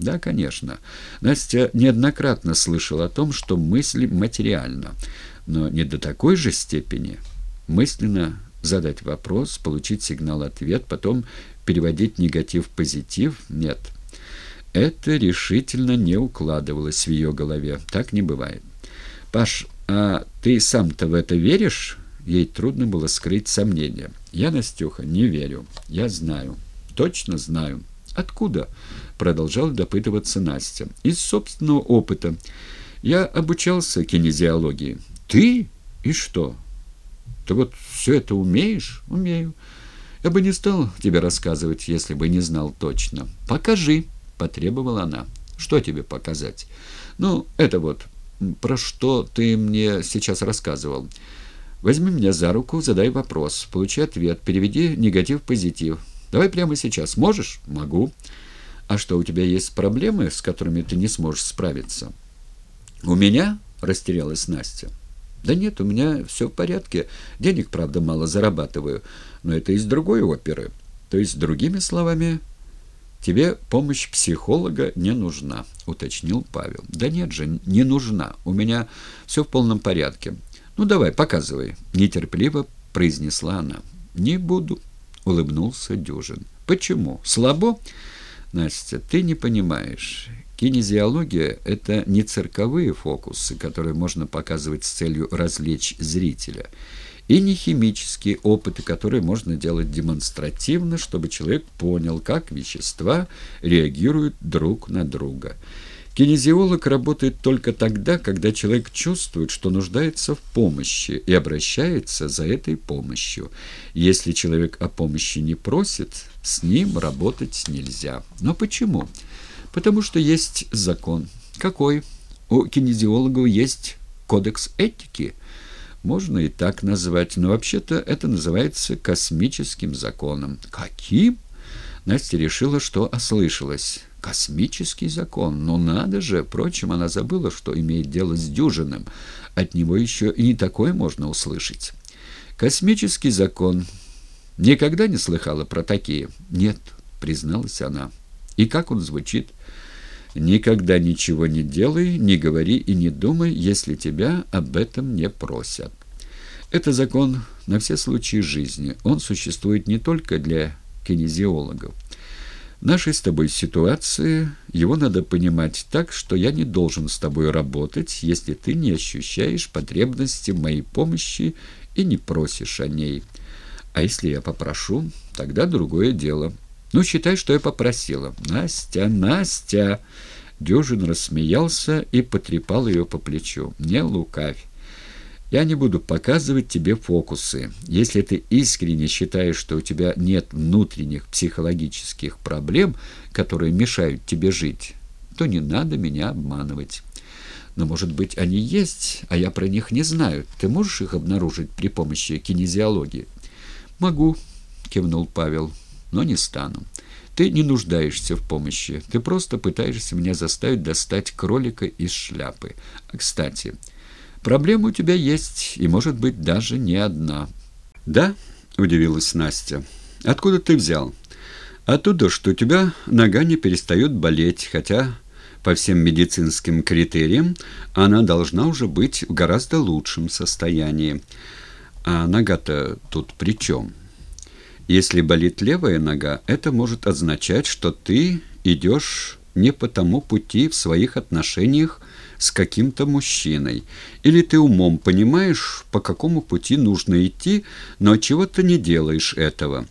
Да, конечно. Настя неоднократно слышала о том, что мысль материальна, но не до такой же степени. Мысленно задать вопрос, получить сигнал-ответ, потом переводить негатив в позитив – нет. Это решительно не укладывалось в ее голове. Так не бывает. «Паш, а ты сам-то в это веришь?» Ей трудно было скрыть сомнения. «Я, Настюха, не верю. Я знаю. Точно знаю». «Откуда?» — продолжала допытываться Настя. «Из собственного опыта. Я обучался кинезиологии». «Ты? И что?» «Ты вот все это умеешь?» «Умею. Я бы не стал тебе рассказывать, если бы не знал точно». «Покажи», — потребовала она. «Что тебе показать?» «Ну, это вот, про что ты мне сейчас рассказывал». Возьми меня за руку, задай вопрос, получи ответ, переведи негатив в позитив. Давай прямо сейчас. Можешь? Могу. А что, у тебя есть проблемы, с которыми ты не сможешь справиться? У меня? Растерялась Настя. Да нет, у меня все в порядке. Денег, правда, мало зарабатываю, но это из другой оперы. То есть, другими словами, тебе помощь психолога не нужна, уточнил Павел. Да нет же, не нужна. У меня все в полном порядке. «Ну, давай, показывай», — нетерпеливо произнесла она. «Не буду», — улыбнулся Дюжин. «Почему? Слабо?» «Настя, ты не понимаешь. Кинезиология — это не цирковые фокусы, которые можно показывать с целью развлечь зрителя, и не химические опыты, которые можно делать демонстративно, чтобы человек понял, как вещества реагируют друг на друга». Кинезиолог работает только тогда, когда человек чувствует, что нуждается в помощи и обращается за этой помощью. Если человек о помощи не просит, с ним работать нельзя. Но почему? Потому что есть закон. Какой? У кинезиологов есть кодекс этики. Можно и так назвать, но вообще-то это называется космическим законом. Каким? Настя решила, что ослышалась. Космический закон. Но надо же. Впрочем, она забыла, что имеет дело с дюжиным. От него еще и не такое можно услышать. Космический закон. Никогда не слыхала про такие? Нет, призналась она. И как он звучит? Никогда ничего не делай, не говори и не думай, если тебя об этом не просят. Это закон на все случаи жизни. Он существует не только для кинезиологов. В нашей с тобой ситуации его надо понимать так, что я не должен с тобой работать, если ты не ощущаешь потребности моей помощи и не просишь о ней. А если я попрошу, тогда другое дело. Ну, считай, что я попросила. Настя, Настя! Дюжин рассмеялся и потрепал ее по плечу. Не лукавь. Я не буду показывать тебе фокусы. Если ты искренне считаешь, что у тебя нет внутренних психологических проблем, которые мешают тебе жить, то не надо меня обманывать. Но, может быть, они есть, а я про них не знаю. Ты можешь их обнаружить при помощи кинезиологии? «Могу», — кивнул Павел, — «но не стану. Ты не нуждаешься в помощи. Ты просто пытаешься меня заставить достать кролика из шляпы. А, кстати...» Проблема у тебя есть, и, может быть, даже не одна». «Да?» — удивилась Настя. «Откуда ты взял?» «Оттуда, что у тебя нога не перестает болеть, хотя по всем медицинским критериям она должна уже быть в гораздо лучшем состоянии. А нога-то тут при чем? Если болит левая нога, это может означать, что ты идешь не по тому пути в своих отношениях с каким-то мужчиной. Или ты умом понимаешь, по какому пути нужно идти, но чего-то не делаешь этого.